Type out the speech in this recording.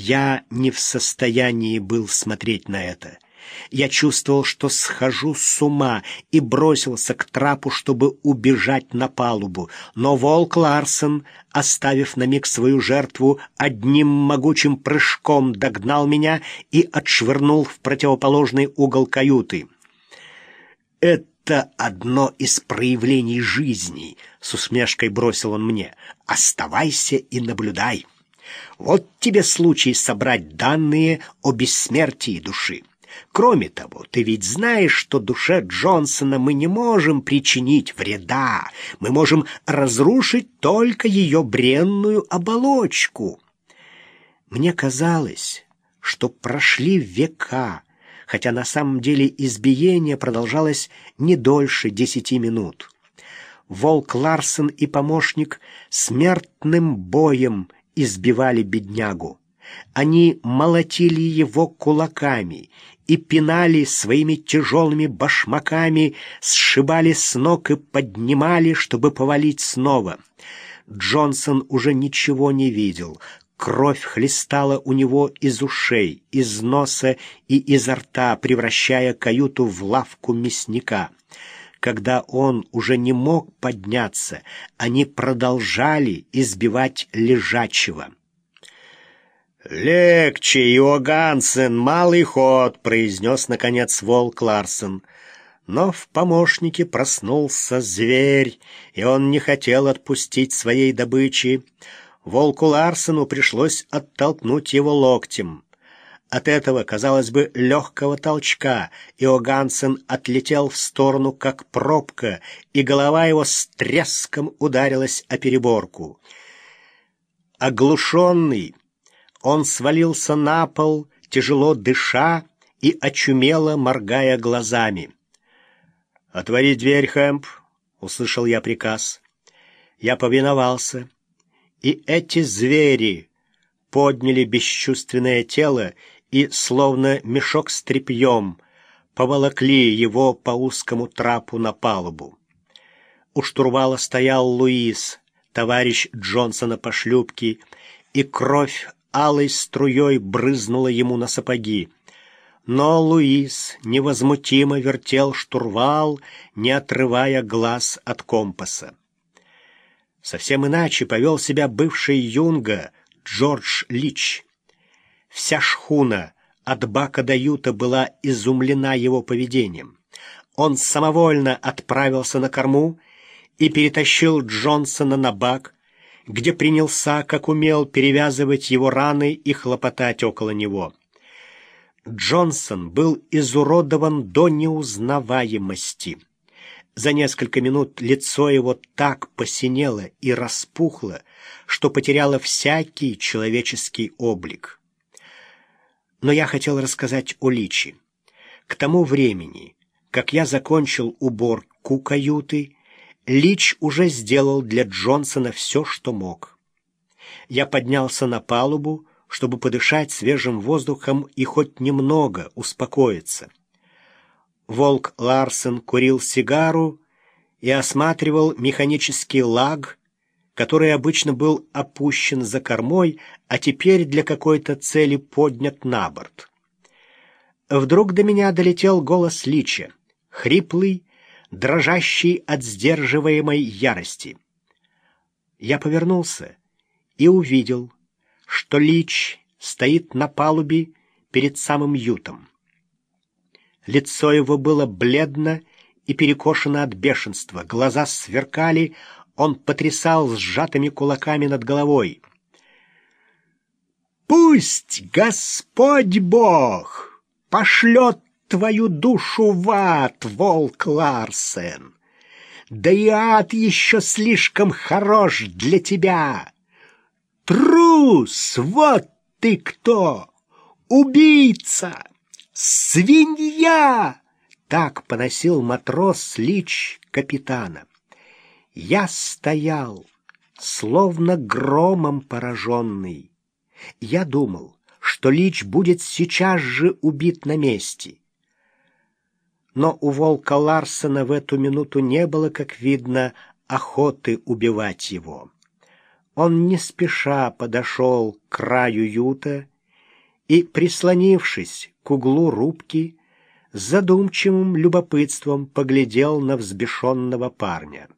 Я не в состоянии был смотреть на это. Я чувствовал, что схожу с ума, и бросился к трапу, чтобы убежать на палубу. Но волк Ларсон, оставив на миг свою жертву, одним могучим прыжком догнал меня и отшвырнул в противоположный угол каюты. «Это одно из проявлений жизни», — с усмешкой бросил он мне. «Оставайся и наблюдай. Вот тебе случай собрать данные о бессмертии души». Кроме того, ты ведь знаешь, что душе Джонсона мы не можем причинить вреда. Мы можем разрушить только ее бренную оболочку. Мне казалось, что прошли века, хотя на самом деле избиение продолжалось не дольше десяти минут. Волк Ларсен и помощник смертным боем избивали беднягу. Они молотили его кулаками и пинали своими тяжелыми башмаками, сшибали с ног и поднимали, чтобы повалить снова. Джонсон уже ничего не видел. Кровь хлестала у него из ушей, из носа и изо рта, превращая каюту в лавку мясника. Когда он уже не мог подняться, они продолжали избивать лежачего. «Легче, Иогансен, малый ход», — произнес, наконец, волк Ларсен. Но в помощнике проснулся зверь, и он не хотел отпустить своей добычи. Волку Ларсену пришлось оттолкнуть его локтем. От этого, казалось бы, легкого толчка Иогансен отлетел в сторону, как пробка, и голова его с треском ударилась о переборку. Оглушенный, он свалился на пол, тяжело дыша и очумело моргая глазами. «Отвори дверь, Хэмп!» — услышал я приказ. Я повиновался, и эти звери подняли бесчувственное тело и, словно мешок с тряпьем, поволокли его по узкому трапу на палубу. У штурвала стоял Луис, товарищ Джонсона по шлюпке, и кровь алой струей брызнула ему на сапоги. Но Луис невозмутимо вертел штурвал, не отрывая глаз от компаса. Совсем иначе повел себя бывший юнга Джордж Лич. Вся шхуна от бака до юта была изумлена его поведением. Он самовольно отправился на корму и перетащил Джонсона на бак, где принялся, как умел, перевязывать его раны и хлопотать около него. Джонсон был изуродован до неузнаваемости. За несколько минут лицо его так посинело и распухло, что потеряло всякий человеческий облик. Но я хотел рассказать о Личи. К тому времени, как я закончил уборку каюты, Лич уже сделал для Джонсона все, что мог. Я поднялся на палубу, чтобы подышать свежим воздухом и хоть немного успокоиться. Волк Ларсен курил сигару и осматривал механический лаг, который обычно был опущен за кормой, а теперь для какой-то цели поднят на борт. Вдруг до меня долетел голос Лича, хриплый дрожащий от сдерживаемой ярости. Я повернулся и увидел, что Лич стоит на палубе перед самым ютом. Лицо его было бледно и перекошено от бешенства, глаза сверкали, он потрясал сжатыми кулаками над головой. «Пусть Господь Бог пошлет твою душу в ад, волк Ларсен. Да и ад еще слишком хорош для тебя. Трус, вот ты кто! Убийца! Свинья! Так поносил матрос лич капитана. Я стоял, словно громом пораженный. Я думал, что Лич будет сейчас же убит на месте но у волка Ларсена в эту минуту не было, как видно, охоты убивать его. Он не спеша подошел к краю юта и, прислонившись к углу рубки, задумчивым любопытством поглядел на взбешенного парня.